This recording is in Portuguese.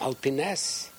alpinés?